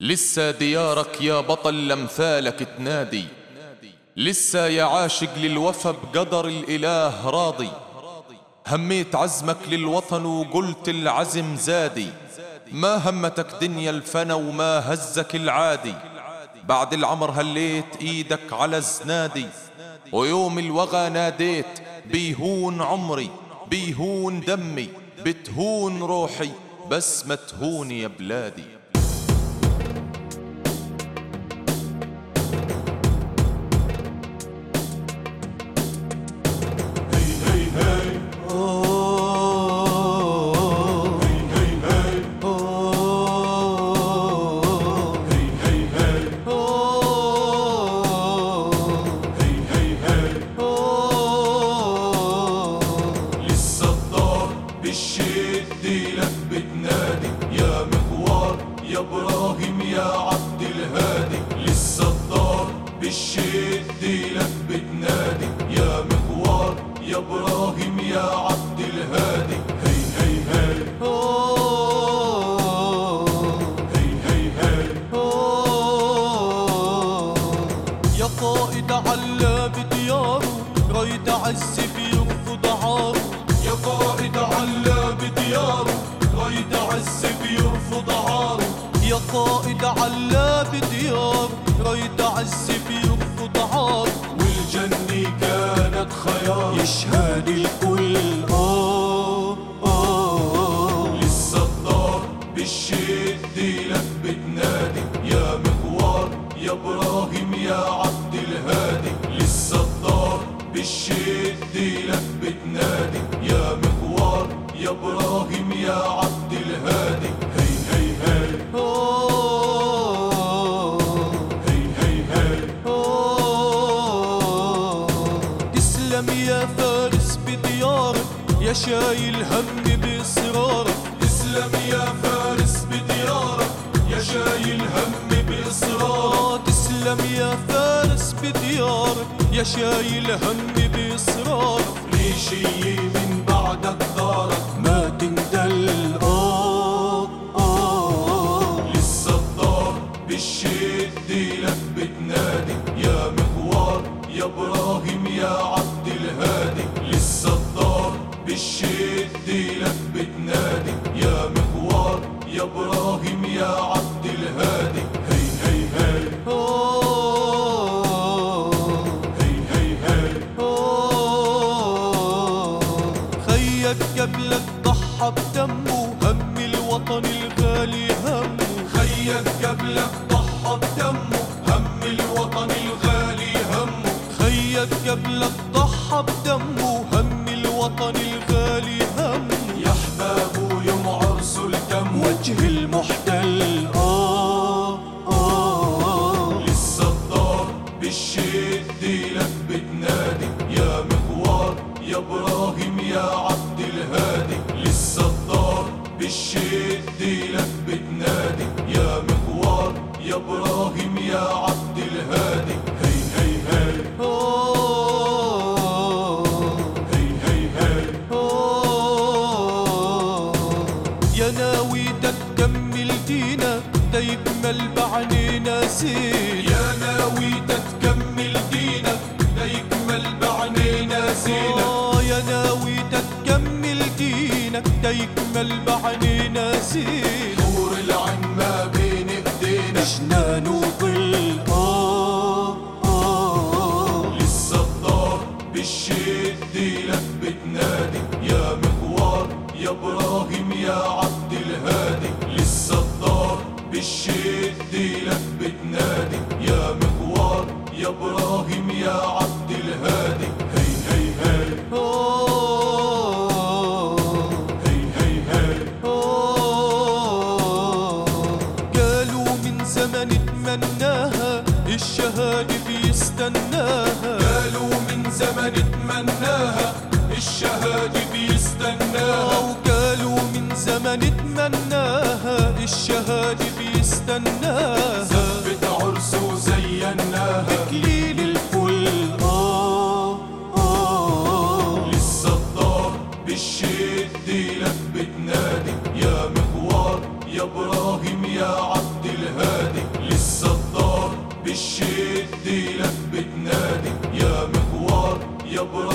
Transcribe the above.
لسه ديارك يا بطل لمثالك تنادي لسه يا عاشق للوفا بقدر الإله راضي. هميت عزمك للوطن وقلت العزم زادي. ما همتك دنيا الفنا وما هزك العادي. بعد العمر هليت إيدك على الزنادي. ويوم الوغى ناديت بيهون عمري بيهون دمي بتهون روحي بس ما تهون يا بلادي. عز بيرفض عاره يا قائد على بدياره رايد عز بيرفض عاره يا قائد على بديار رايد عز بيرفض عار. والجنة كانت خيار يشهد الكل. آه آه لسه الدار بالشد لك بتنادي يا مغوار يا إبراهيم يا يا شايل هم بإصرارك. اسلم يا فارس بديارك يا شايل هم بإصرارك. تسلم يا فارس بديارك. يا شايل هم بإصرارك. ليش من بعدك يا إبراهيم يا عبد الهادي. هي هي هي. هي هي هي. خيك قبلك ضحى بدمه. هم الوطن الغالي همه. خيك قبلك ضحى بدمه. هم الوطن الغالي همه. خيك قبلك ضحى بدمه. هم الوطن الغالي همه. بعنينا زين يا ناوي تكمل دينك ليكمل بعنينا زينك آه يا ناوي تكمل دينك تيكمل بعنينا نور العين ما بين إيدينا. يا عبد الهادي. هي هي هي. هي الشهادة بيستناها. قالوا من وزيناها الشد لك بتنادي يا مغوار يا إبراهيم يا عبد الهادي. لسه الدار بالشد لك بتنادي يا مغوار يا إبراهيم